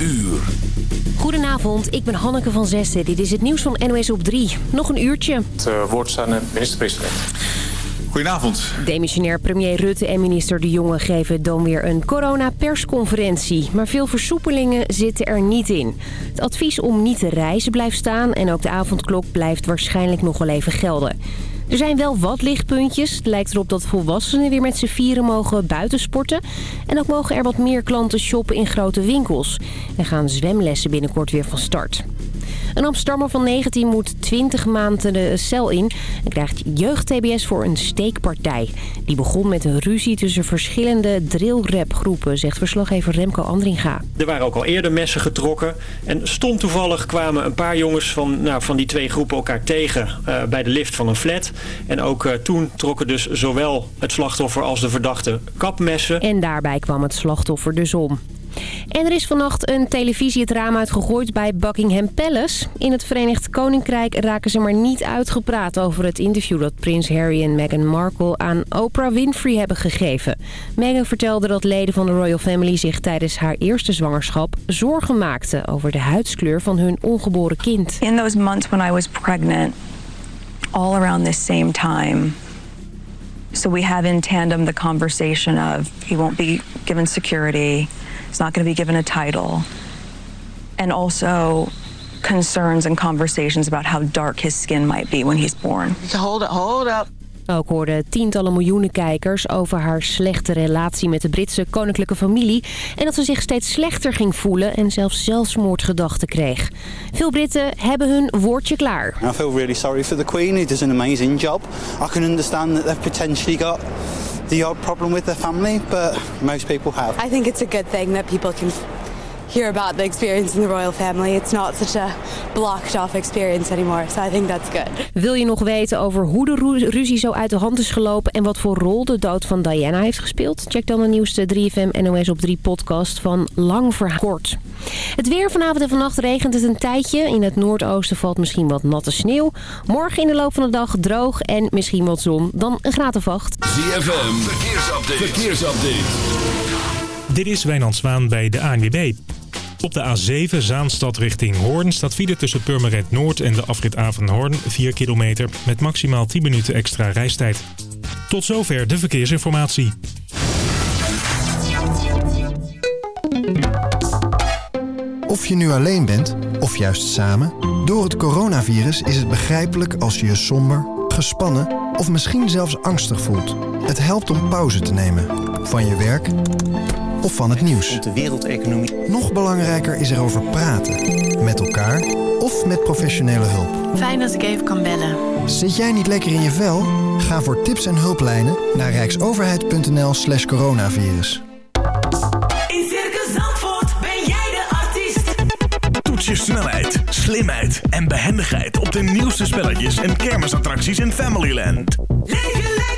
uur. Goedenavond, ik ben Hanneke van Zessen. Dit is het nieuws van NOS op 3. Nog een uurtje. Het uh, woord aan de minister-president. Goedenavond. Demissionair premier Rutte en minister De Jonge geven dan weer een corona-persconferentie. Maar veel versoepelingen zitten er niet in. Het advies om niet te reizen blijft staan en ook de avondklok blijft waarschijnlijk nog wel even gelden. Er zijn wel wat lichtpuntjes. Het lijkt erop dat volwassenen weer met z'n vieren mogen buitensporten. En ook mogen er wat meer klanten shoppen in grote winkels. En gaan zwemlessen binnenkort weer van start. Een Amsterdammer van 19 moet 20 maanden de cel in en krijgt jeugd-TBS voor een steekpartij. Die begon met een ruzie tussen verschillende drillrapgroepen, zegt verslaggever Remco Andringa. Er waren ook al eerder messen getrokken en stom toevallig kwamen een paar jongens van, nou, van die twee groepen elkaar tegen uh, bij de lift van een flat. En ook uh, toen trokken dus zowel het slachtoffer als de verdachte kapmessen. En daarbij kwam het slachtoffer dus om. En er is vannacht een televisie het raam uitgegooid bij Buckingham Palace. In het Verenigd Koninkrijk raken ze maar niet uitgepraat over het interview dat prins Harry en Meghan Markle aan Oprah Winfrey hebben gegeven. Meghan vertelde dat leden van de Royal Family zich tijdens haar eerste zwangerschap zorgen maakten over de huidskleur van hun ongeboren kind. In those months when I was pregnant, all around this same time... So we have in tandem the conversation of he won't be given security... He's not going to be given a title. And also concerns and conversations about how dark his skin might be when he's born. Hold up, hold up. Ook hoorden tientallen miljoenen kijkers over haar slechte relatie met de Britse koninklijke familie... en dat ze zich steeds slechter ging voelen en zelfs zelfmoordgedachten kreeg. Veel Britten hebben hun woordje klaar. I feel really sorry for the Queen, who does an amazing job. I can understand that they've potentially got the odd problem with their family, but most people have. I think it's a good thing that people can hear about the experience in the royal family. It's not such a blocked off experience anymore, so I think that's good. Wil je nog weten over hoe de ruzie zo uit de hand is gelopen en wat voor rol de dood van Diana heeft gespeeld? Check dan de nieuwste 3FM NOS op 3 podcast van Lang Verhaal Kort. Het weer vanavond en vannacht regent het een tijdje. In het noordoosten valt misschien wat natte sneeuw. Morgen in de loop van de dag droog en misschien wat zon. Dan een graad of acht. ZFM, verkeersupdate. verkeersupdate. Dit is Wijnand Zwaan bij de ANWB. Op de A7 Zaanstad richting Hoorn staat file tussen Purmerend Noord en de afrit Avenhoorn 4 kilometer met maximaal 10 minuten extra reistijd. Tot zover de verkeersinformatie. Of je nu alleen bent, of juist samen, door het coronavirus is het begrijpelijk als je je somber, gespannen of misschien zelfs angstig voelt. Het helpt om pauze te nemen. Van je werk of van het nieuws. De wereldeconomie. Nog belangrijker is erover praten. Met elkaar of met professionele hulp. Fijn dat ik even kan bellen. Zit jij niet lekker in je vel? Ga voor tips en hulplijnen naar rijksoverheid.nl slash coronavirus. In Circus Zandvoort ben jij de artiest. Toets je snelheid, slimheid en behendigheid op de nieuwste spelletjes en kermisattracties in Familyland. Leef je lekker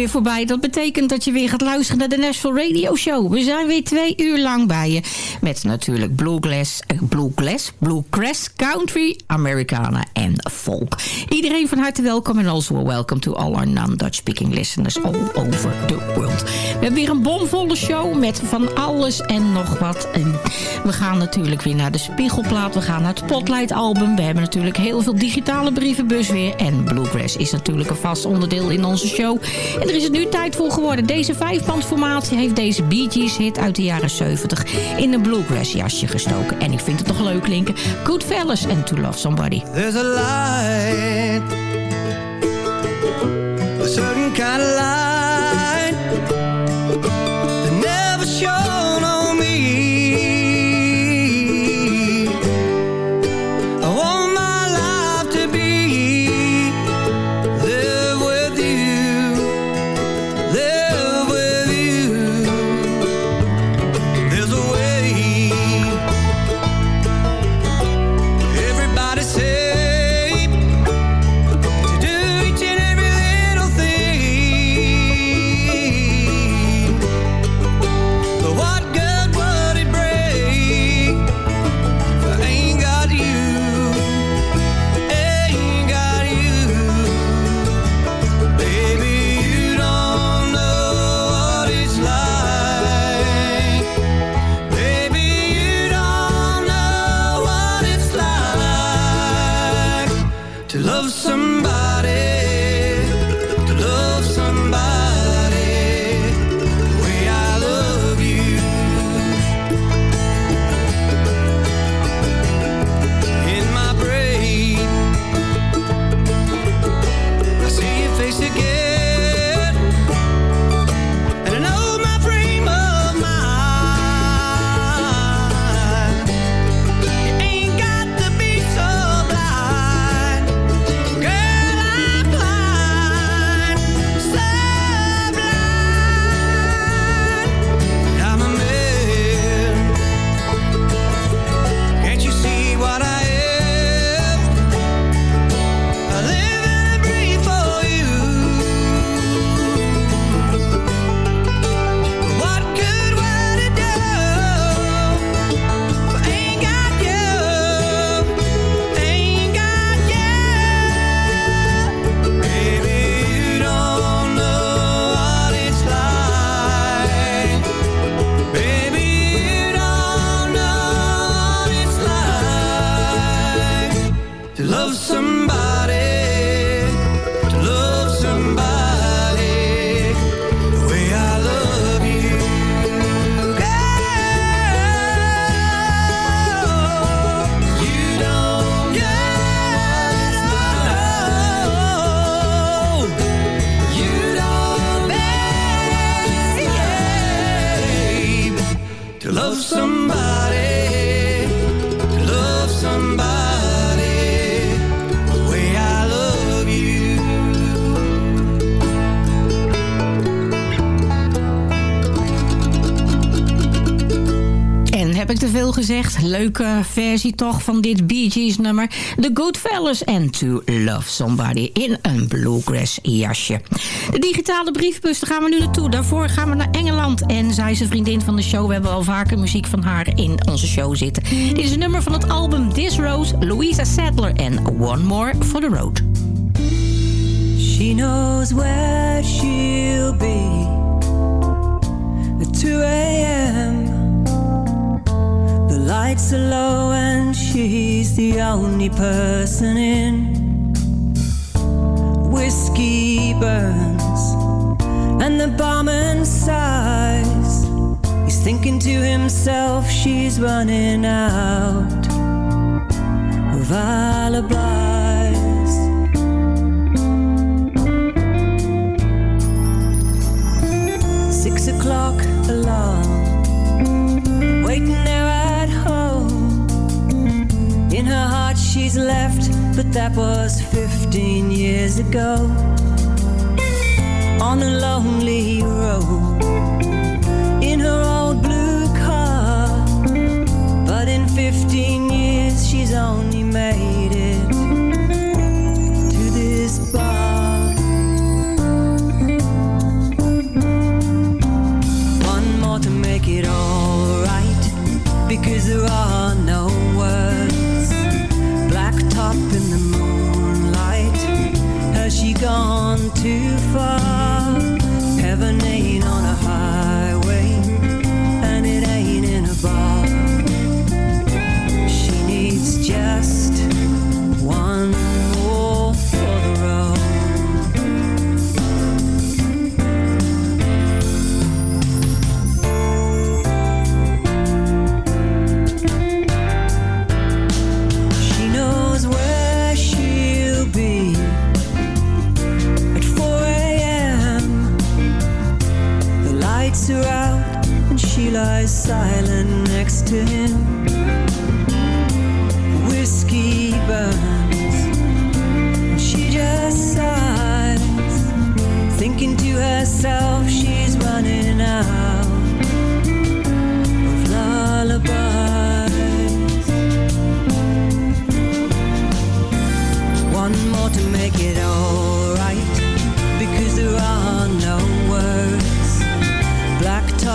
Weer voorbij. Dat betekent dat je weer gaat luisteren naar de Nashville Radio Show. We zijn weer twee uur lang bij je. Met natuurlijk Bluegrass, eh, Bluegrass, Bluegrass, Country, Americana en Folk. Iedereen van harte welkom en also welcome to all our non-Dutch speaking listeners all over the world. We hebben weer een bomvolle show met van alles en nog wat. En we gaan natuurlijk weer naar de Spiegelplaat. We gaan naar het Spotlight album. We hebben natuurlijk heel veel digitale brievenbus weer. En Bluegrass is natuurlijk een vast onderdeel in onze show. Er is het nu tijd voor geworden. Deze vijfbandformatie heeft deze Bee Gees hit uit de jaren 70 in een Bluegrass jasje gestoken. En ik vind het toch leuk linken. Goodfellas and To Love Somebody. There's a gezegd. Leuke versie toch van dit Bee Gees nummer. The Goodfellas and To Love Somebody in een bluegrass jasje. De digitale briefbus, daar gaan we nu naartoe. Daarvoor gaan we naar Engeland. En zij is een vriendin van de show. We hebben al vaker muziek van haar in onze show zitten. Dit is een nummer van het album This Rose, Louisa Sadler en One More for the Road. She knows where she'll be at 2 a.m. Lights are low and she's the only person in. Whiskey burns and the barman sighs. He's thinking to himself she's running out of alibis. Was 15 years ago. On a lonely road, in her old blue car. But in 15 years, she's only made it to this bar. One more to make it alright, because there are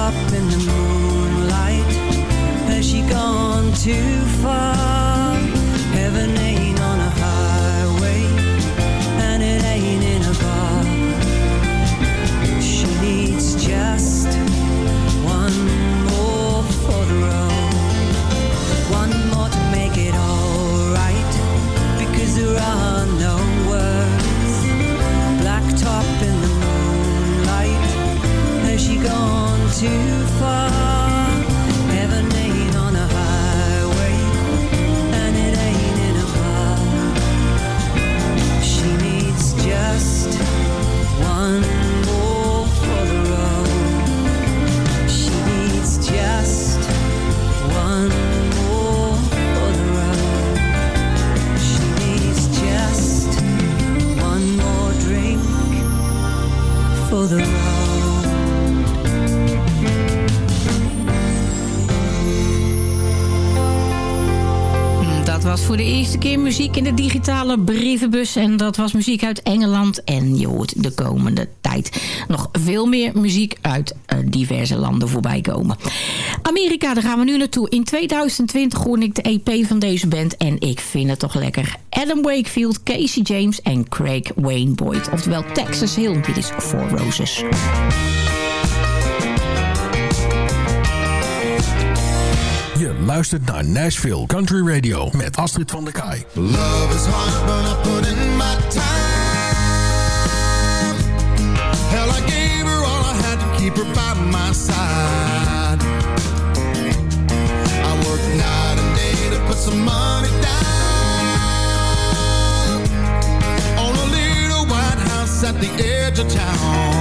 Top in the moonlight, has she gone too far? Voor de eerste keer muziek in de digitale brievenbus. En dat was muziek uit Engeland. En je hoort de komende tijd nog veel meer muziek uit eh, diverse landen voorbij komen. Amerika, daar gaan we nu naartoe. In 2020 hoorde ik de EP van deze band. En ik vind het toch lekker. Adam Wakefield, Casey James en Craig Wayne Boyd. Oftewel Texas Hill. Dit is Four Roses. Luistert naar Nashville Country Radio met Astrid van der Kaai. Love is hard, but I put in my time. Hell, I gave her all I had to keep her by my side. I worked night and day to put some money down on a little white house at the edge of town.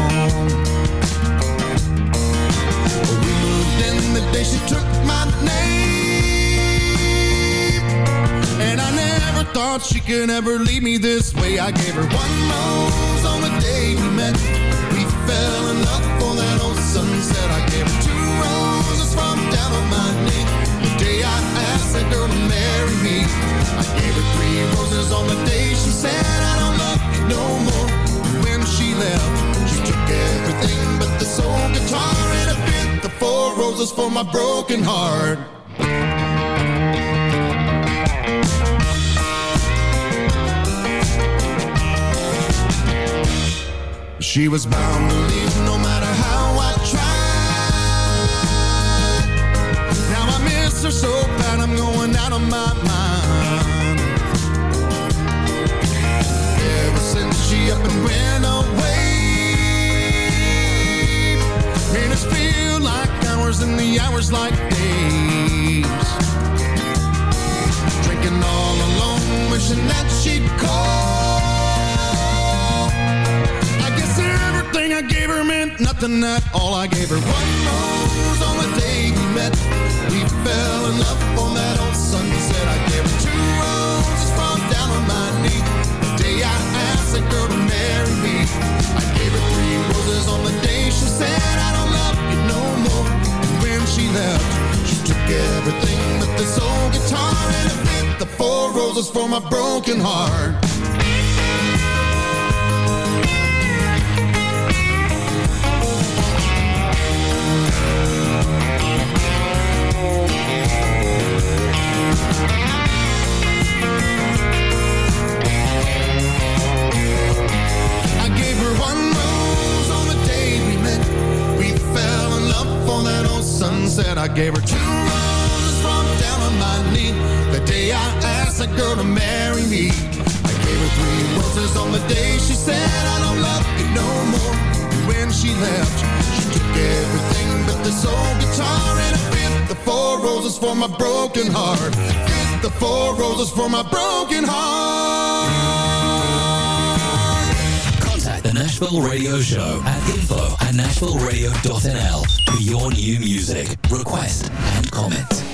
thought she could ever leave me this way. I gave her one rose on the day we met. We fell in love for that old sunset. I gave her two roses from down on my knee The day I asked that girl to marry me I gave her three roses on the day she said I don't love you no more. When she left, she took everything but the soul guitar And a bit the four roses for my broken heart. She was bound to leave no matter how I tried. Now I miss her so bad, I'm going out of my mind. Ever since she up and went away, made us feel like hours and the hours like days. Drinking all alone, wishing that she'd call. Thing I gave her meant nothing at all. I gave her one rose on the day we met. We fell in love on that old sunset. I gave her two roses from down on my knee. The day I asked that girl to marry me. I gave her three roses on the day she said, I don't love you no more. And when she left, she took everything but this old guitar and I bit the four roses for my broken heart. for my broken heart. Contact the Nashville Radio Show at info at nashvilleradio.nl for your new music, request, and comment.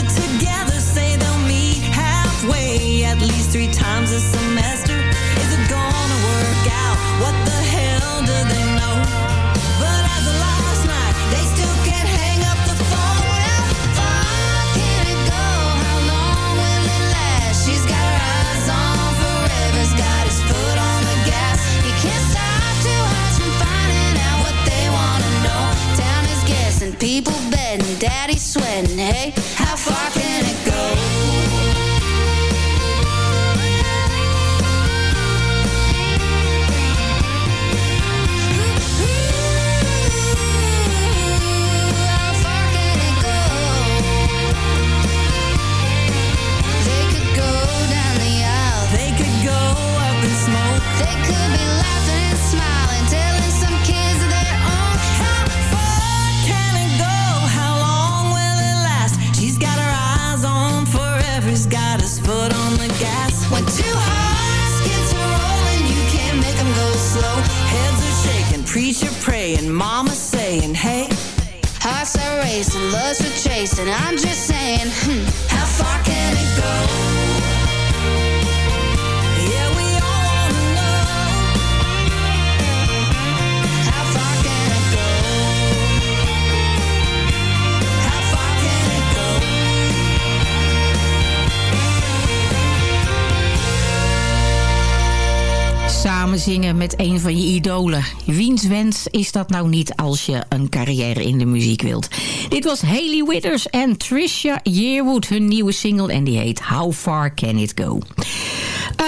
wens is dat nou niet als je een carrière in de muziek wilt? Dit was Hayley Withers en Trisha Yearwood, hun nieuwe single. En die heet How Far Can It Go?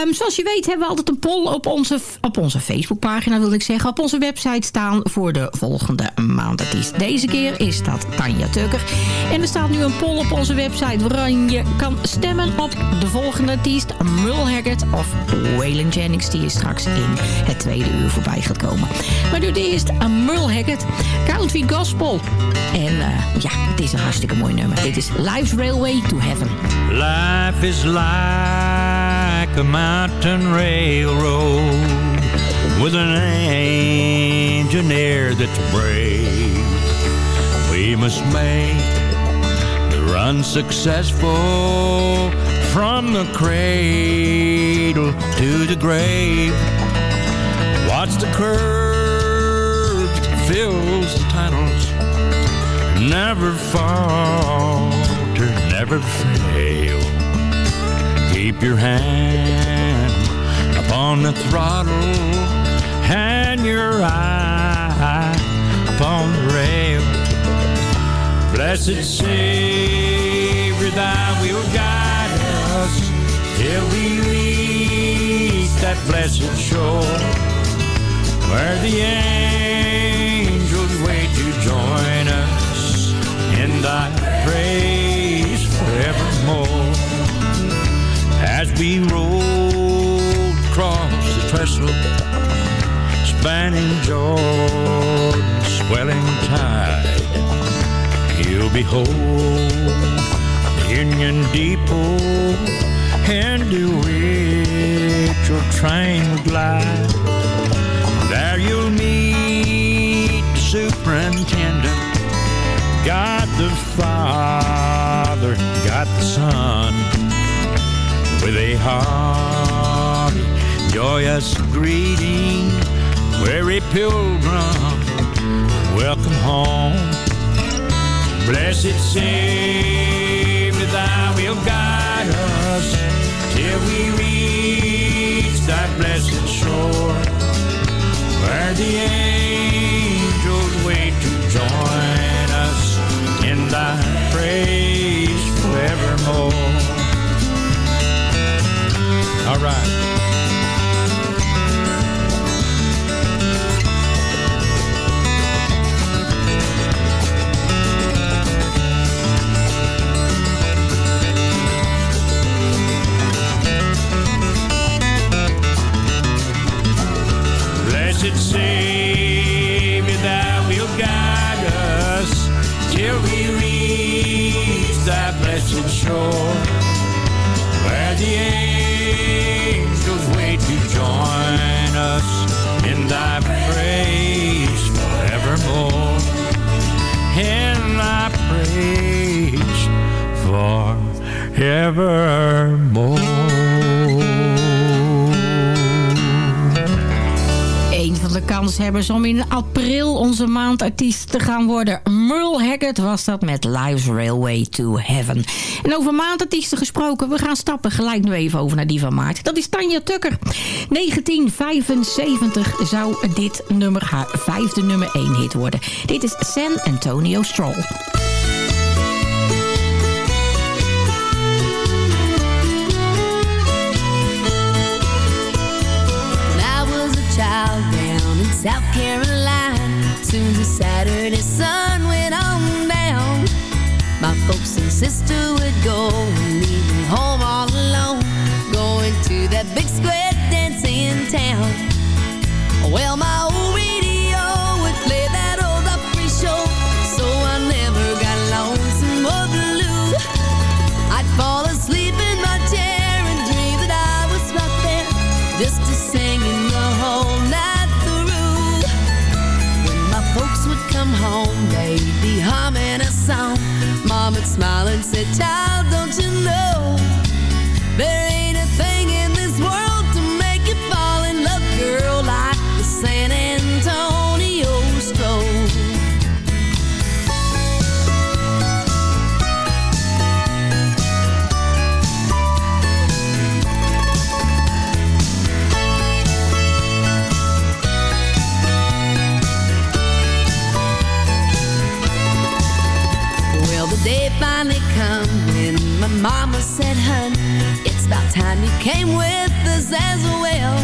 Ehm, zoals je weet hebben we altijd een poll op onze, op onze Facebookpagina, wil ik zeggen. Op onze website staan voor de volgende maandartiest. Deze keer is dat Tanja Tucker. En er staat nu een poll op onze website waarin je kan stemmen op de volgende artiest. Merle of Waylon Jennings, die is straks in het tweede uur voorbij gaat komen. Maar nu eerst Merle Haggard, Country Gospel. En eh, ja, het is een hartstikke mooi nummer. Dit is Life's Railway to Heaven. Life is like a mountain railroad with an engineer that's brave. We must make the run successful from the cradle to the grave. Watch the curves that fills the tunnels. Never falter, never fail. Keep your hand upon the throttle and your eye upon the rail. Blessed Savior, thy will guide us till we reach that blessed shore where the angels wait to join us in thy praise forevermore we roll across the trestle, spanning Jordan's swelling tide. You'll behold the Union Depot, into which your train will glide. There you'll meet the superintendent, God the Father, God the Son with a hearty, joyous greeting. Weary pilgrim, welcome home. Blessed Savior, thy will guide us till we reach that blessed shore where the angels wait to join us in thy praise forevermore. All right. Blessed Savior, thou will guide us till we reach thy blessed shore where the join us in thy praise forevermore. In thy praise forevermore. Een van de kanshebbers om in april onze maandartiest te gaan worden. Merle Haggard was dat met Life's Railway to Heaven. En over maandartiesten gesproken, we gaan stappen gelijk nu even over naar die van maart. Dat is Tanja Tucker. 1975 zou dit nummer haar vijfde nummer 1 hit worden. Dit is San Antonio Stroll. South Carolina, soon the Saturday sister would go and leave me home all alone, going to that big square dance in town. Well, my smile and say, "Child, came with us as well.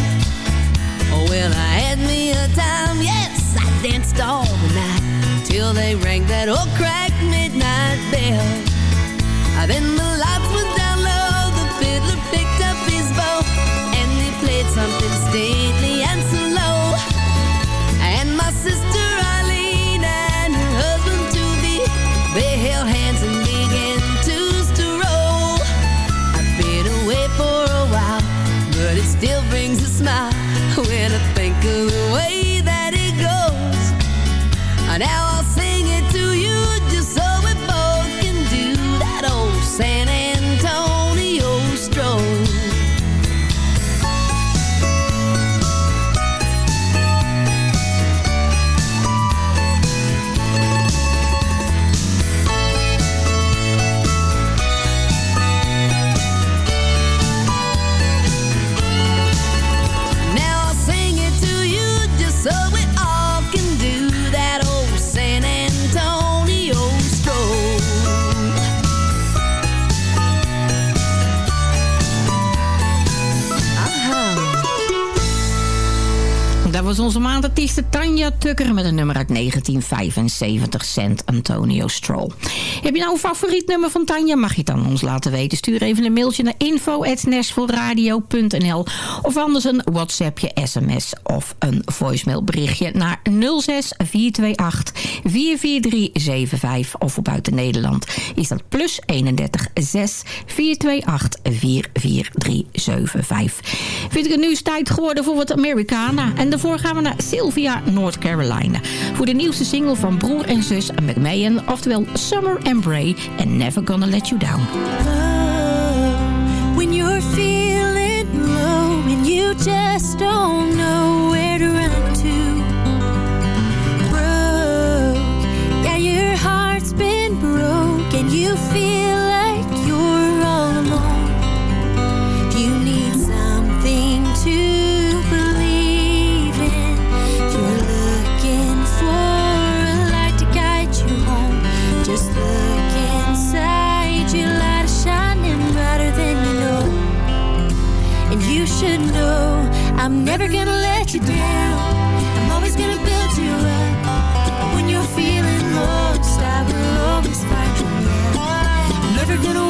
Oh, well, I had me a time, yes, I danced all the night till they rang that old crack midnight bell. Was onze maandartieste Tanja Tucker met een nummer uit 1975, St. Antonio Stroll. Heb je nou een favoriet nummer van Tanja? Mag je het dan ons laten weten? Stuur even een mailtje naar info.nashvilleradio.nl of anders een WhatsAppje, sms of een voicemailberichtje naar 06 428 44375 of voor buiten Nederland is dat plus 31 6 428 44375. Vind ik het nu is tijd geworden voor wat Americana. En daarvoor gaan we naar Sylvia, North Carolina. Voor de nieuwste single van broer en zus McMahon, oftewel Summer and Bray and Never Gonna Let You Down. when you're feeling low and you just don't know where to run to. Broke, yeah, your heart's been broke and you feel And you should know I'm never gonna let you down. I'm always gonna build you up. When you're feeling lost, I will always find you. I'm never gonna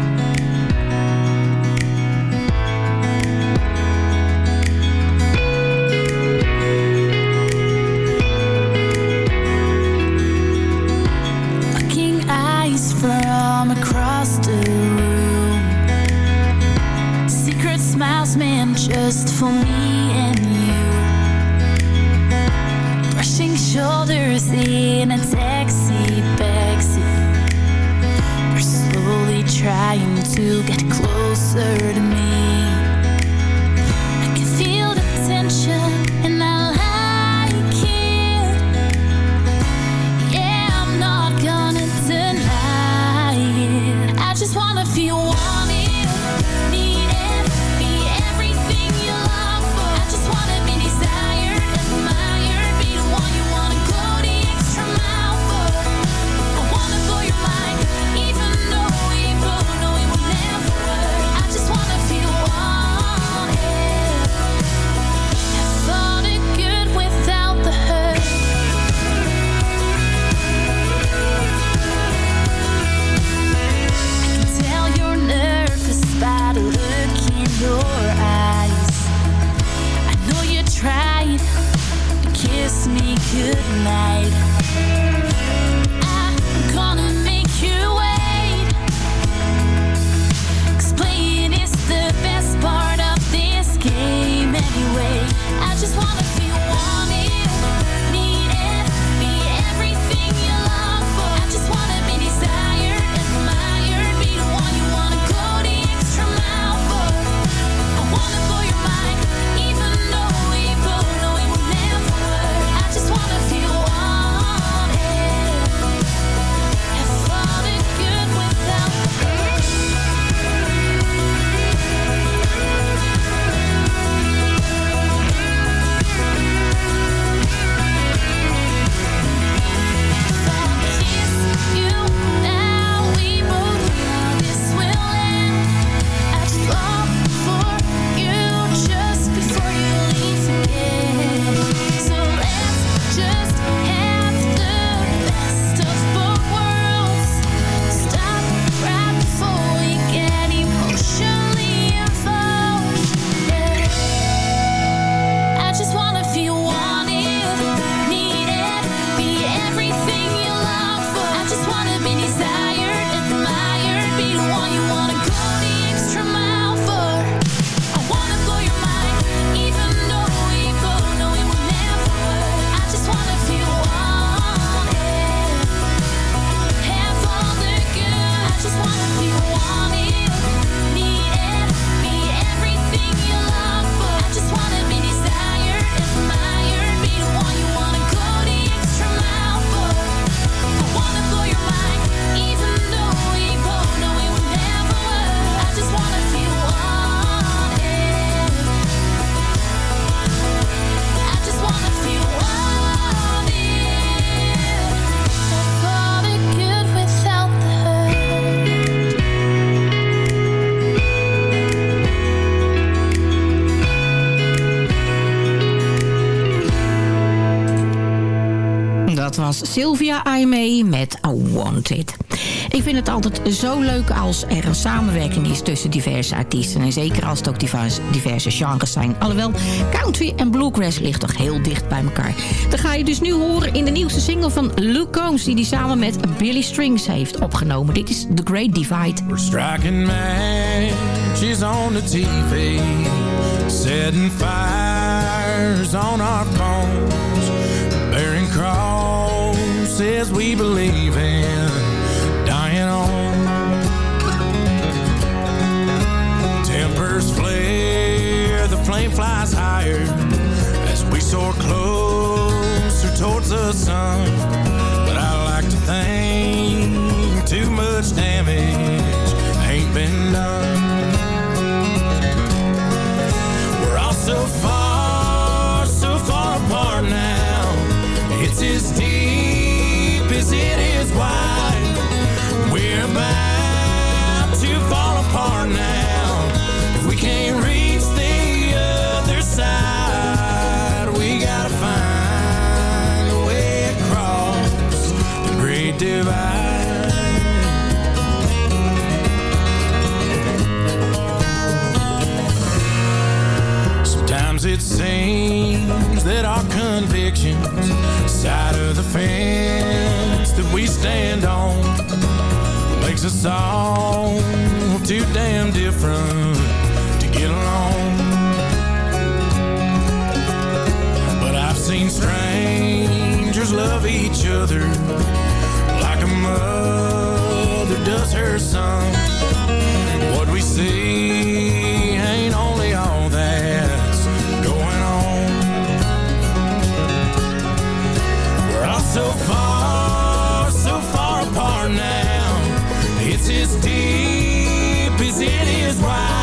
Ik vind het altijd zo leuk als er een samenwerking is tussen diverse artiesten. En zeker als het ook diverse, genres zijn. Alhoewel, country en bluegrass ligt toch heel dicht bij elkaar. Dat ga je dus nu horen in de nieuwste single van Luke Combs... die die samen met Billy Strings heeft opgenomen. Dit is The Great Divide. We're striking She's on the TV. Setting fires on our phones. Bearing crosses we believe in. air as we soar closer towards the sun. But I like to think too much damage Sometimes it seems that our convictions, side of the fence that we stand on, makes us all too damn different to get along. But I've seen strangers love each other like a mother does her son. Is wide.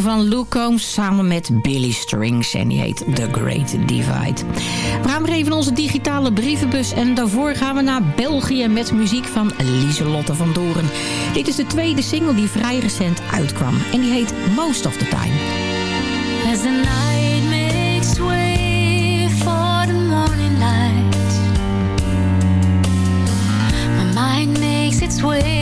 Van Luke Combs samen met Billy Strings. En die heet The Great Divide. We gaan weer even onze digitale brievenbus. En daarvoor gaan we naar België met muziek van Lieselotte van Doren. Dit is de tweede single die vrij recent uitkwam. En die heet Most of the Time. As the night makes way for the morning light, my mind makes its way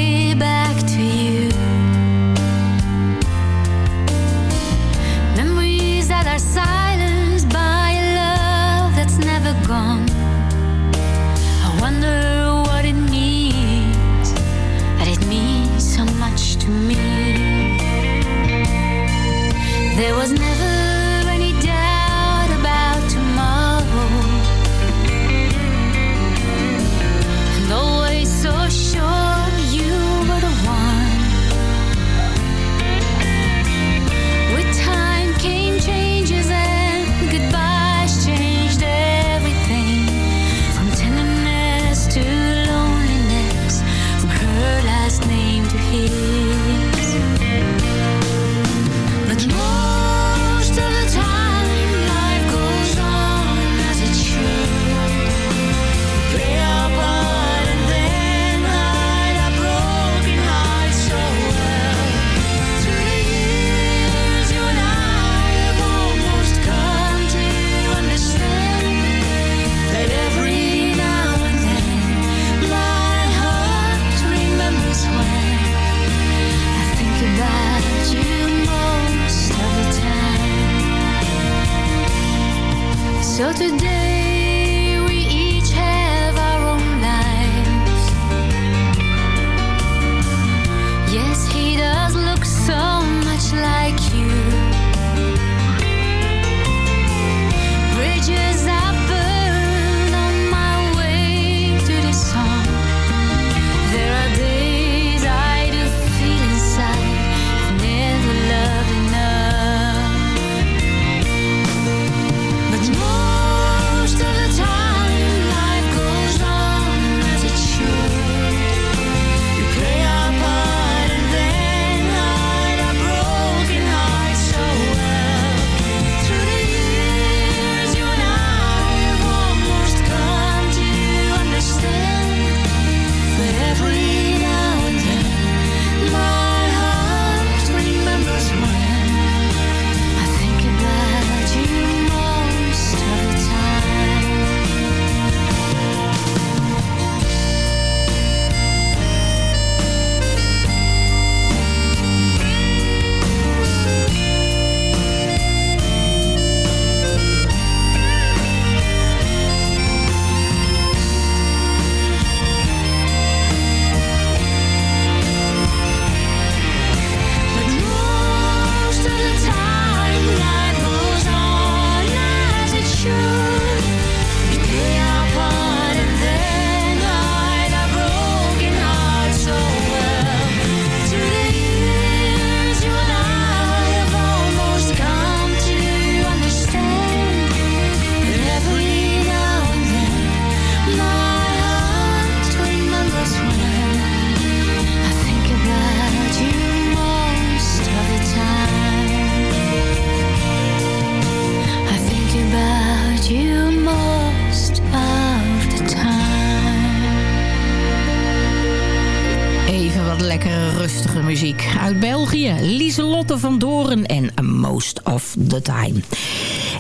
Time.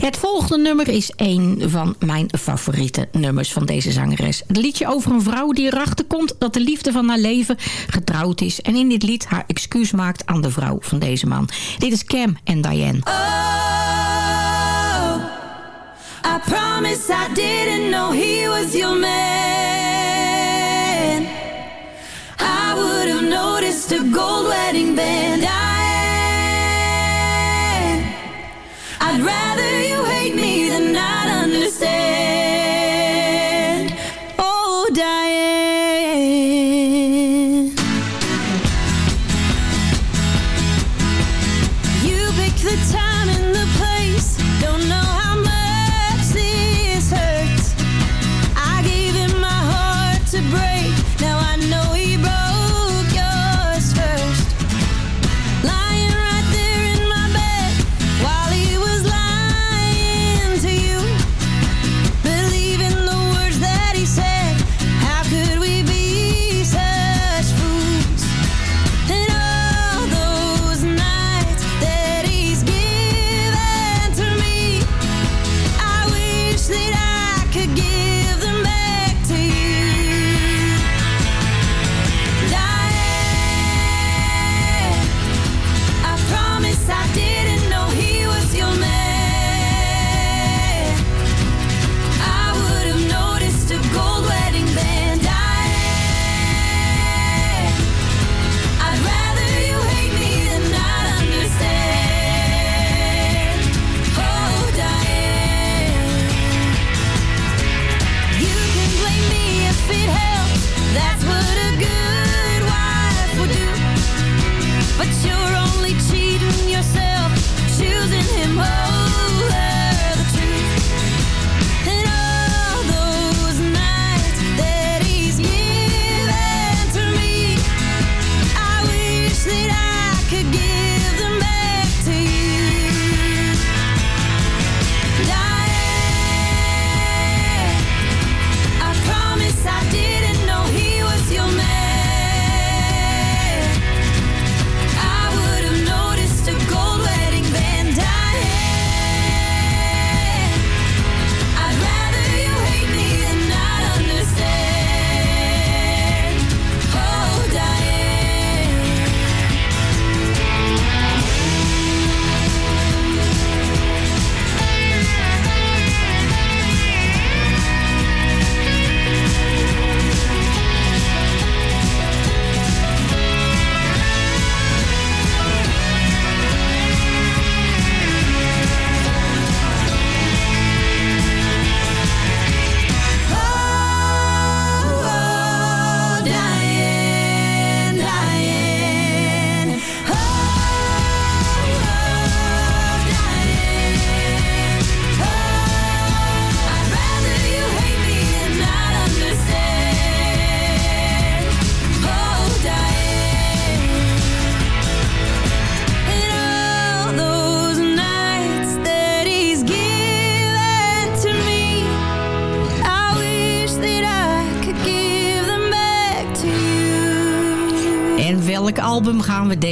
Het volgende nummer is een van mijn favoriete nummers van deze zangeres. Het liedje over een vrouw die erachter komt dat de liefde van haar leven getrouwd is. En in dit lied haar excuus maakt aan de vrouw van deze man. Dit is Cam en Diane. Oh, I promise I didn't know he was your man. I gold wedding band. I'd rather you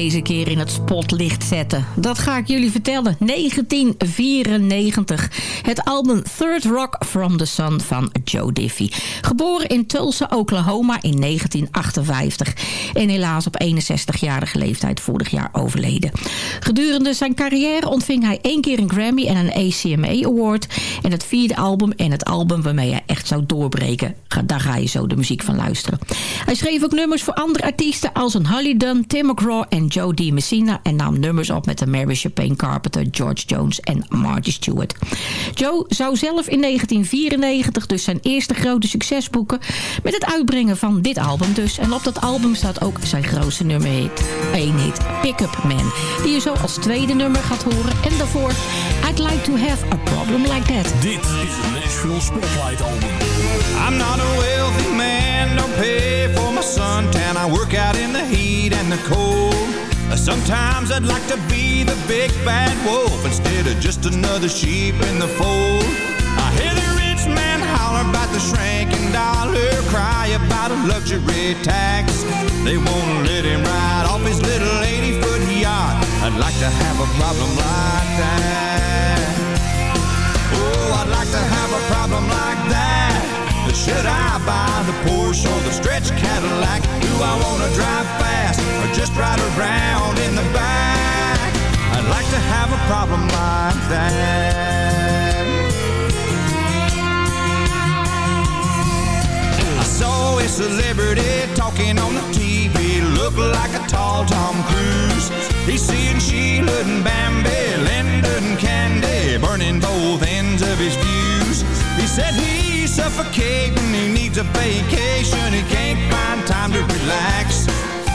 deze keer in het spotlicht zetten? Dat ga ik jullie vertellen. 1994. Het album Third Rock from the Sun van Joe Diffie. Geboren in Tulsa, Oklahoma in 1958. En helaas op 61-jarige leeftijd vorig jaar overleden. Gedurende zijn carrière ontving hij één keer een Grammy en een ACMA Award. En het vierde album en het album waarmee hij echt zou doorbreken. Daar ga je zo de muziek van luisteren. Hij schreef ook nummers voor andere artiesten als een Dunn, Tim McGraw en Joe D. Messina. En nam nummers op met de Mary Chapin Carpenter, George Jones en Marty Stewart. Joe zou zelf in 1994 dus zijn eerste grote succes boeken... met het uitbrengen van dit album dus. En op dat album staat ook zijn grootste nummer hit. Eén hit, Pick Up Man. Die je zo als tweede nummer gaat horen. En daarvoor I'd Like To Have A Problem Like That. Dit is het Nashville Spotlight Album. I'm not a wealthy man, don't pay for my suntan. I work out in the heat and the cold. Sometimes I'd like to be the big bad wolf instead of just another sheep in the fold. I hear the rich man holler about the shrinking dollar, cry about a luxury tax. They won't let him ride off his little 80 foot yacht. I'd like to have a problem like that. Oh, I'd like to have a problem like that. Should I buy the Porsche or the stretch Cadillac? Do I want to drive fast or just ride around in the back? I'd like to have a problem like that. I saw a celebrity talking on the TV, looked like a tall Tom Cruise. He's seeing Sheila and Bambi, Linda and Candy, burning both ends of his views. He said he's suffocating, he needs a vacation, he can't find time to relax.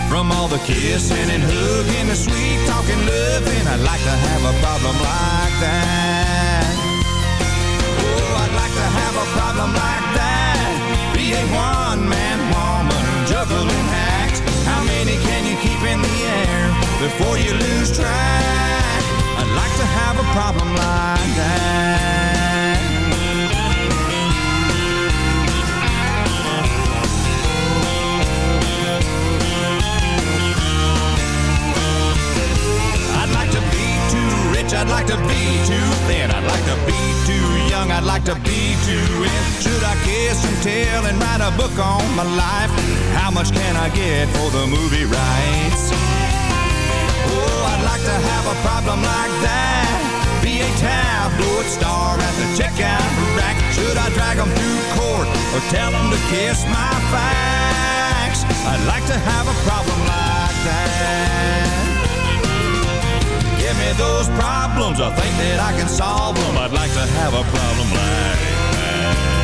From all the kissing and hugging, the sweet talking, loving, I'd like to have a problem like that. Oh, I'd like to have a problem like that. Be a one-man woman, juggling acts. How many can you keep in the air before you lose track? I'd like to have a problem like that. Rich, I'd like to be too thin, I'd like to be too young, I'd like to be too in. Should I kiss and tell and write a book on my life? How much can I get for the movie rights? Oh, I'd like to have a problem like that. Be a tabloid star at the checkout rack. Should I drag them through court or tell them to kiss my facts? I'd like to have a problem like that. Give me those problems, I think that I can solve them. I'd like to have a problem like that.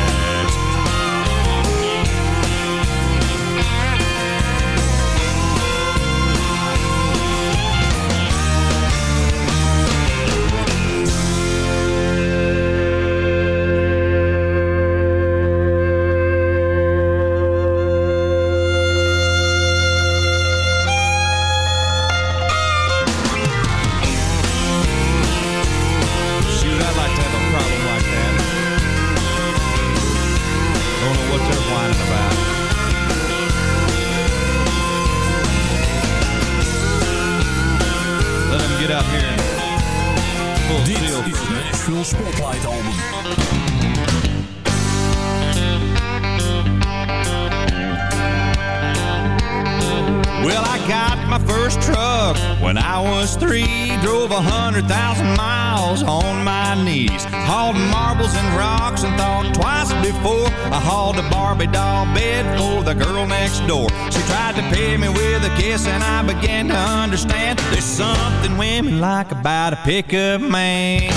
Hundred thousand miles on my knees. Hauled marbles and rocks and thought twice before I hauled a Barbie doll bed for the girl next door. She tried to pay me with a kiss and I began to understand there's something women like about a pickup man.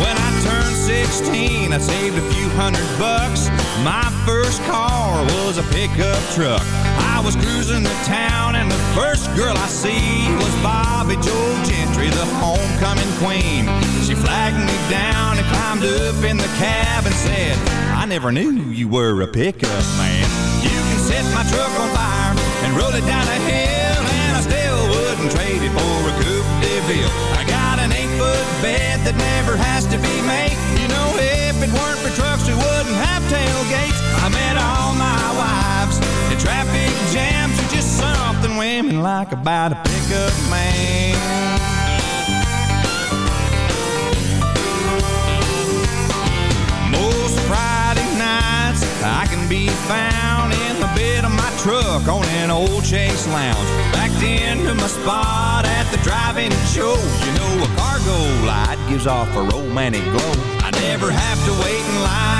When I turned 16, I saved a few hundred bucks. My first car was a pickup truck. I was cruising the town, and the first girl I see was Bobbie Jo Gentry, the homecoming queen. She flagged me down and climbed up in the cab and said, I never knew you were a pickup man. You can set my truck on fire and roll it down a hill, and I still wouldn't trade it for a Coupe de Ville. I got an eight-foot bed that never has to be made. You know, if it weren't for trucks, we wouldn't have tailgates. I met all my wives in traffic jams. There's just something women like about a pickup man. Most Friday nights I can be found in the bed of my truck on an old chaise lounge. Backed into my spot at the drive-in show. You know a cargo light gives off a romantic glow. I never have to wait in line the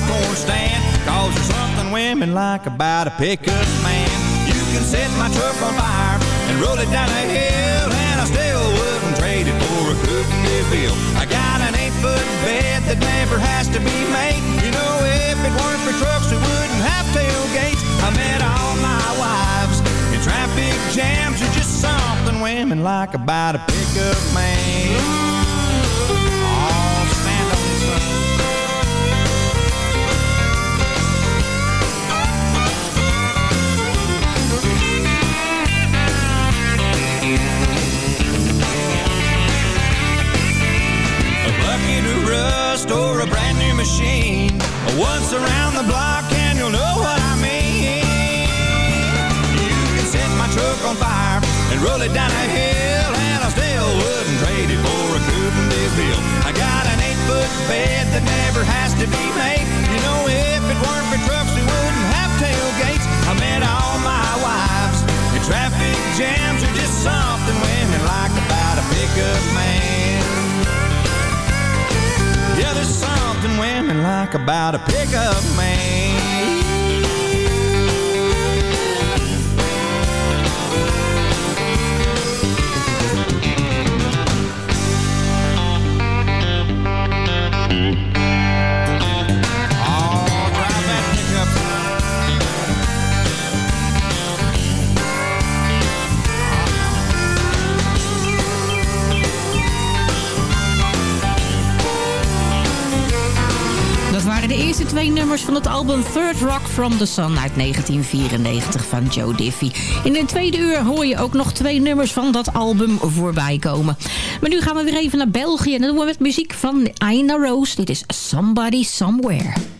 popcorn stand. Cause there's something women like about a pickup man. You can set my truck on fire and roll it down a hill and I still wouldn't trade it for a Coupe de Ville. I got an eight-foot bed that never has to be made. You know, if it weren't for trucks, we wouldn't have tailgates. I met all my wives in traffic jams. There's just something women like about a pickup man. Rust or a brand new machine. Once around the block and you'll know what I mean. You can set my truck on fire and roll it down a hill, and I still wouldn't trade it for a coupe de ville. I got an eight-foot bed that never has to be made. You know, if it weren't for trucks, we wouldn't have tailgates. I met all my wives. And traffic jams are just something women like about a pickup man. Women like about a pickup man. De eerste twee nummers van het album Third Rock from the Sun uit 1994 van Joe Diffie. In de tweede uur hoor je ook nog twee nummers van dat album voorbij komen. Maar nu gaan we weer even naar België en dat doen we met muziek van Aina Rose. Dit is Somebody Somewhere.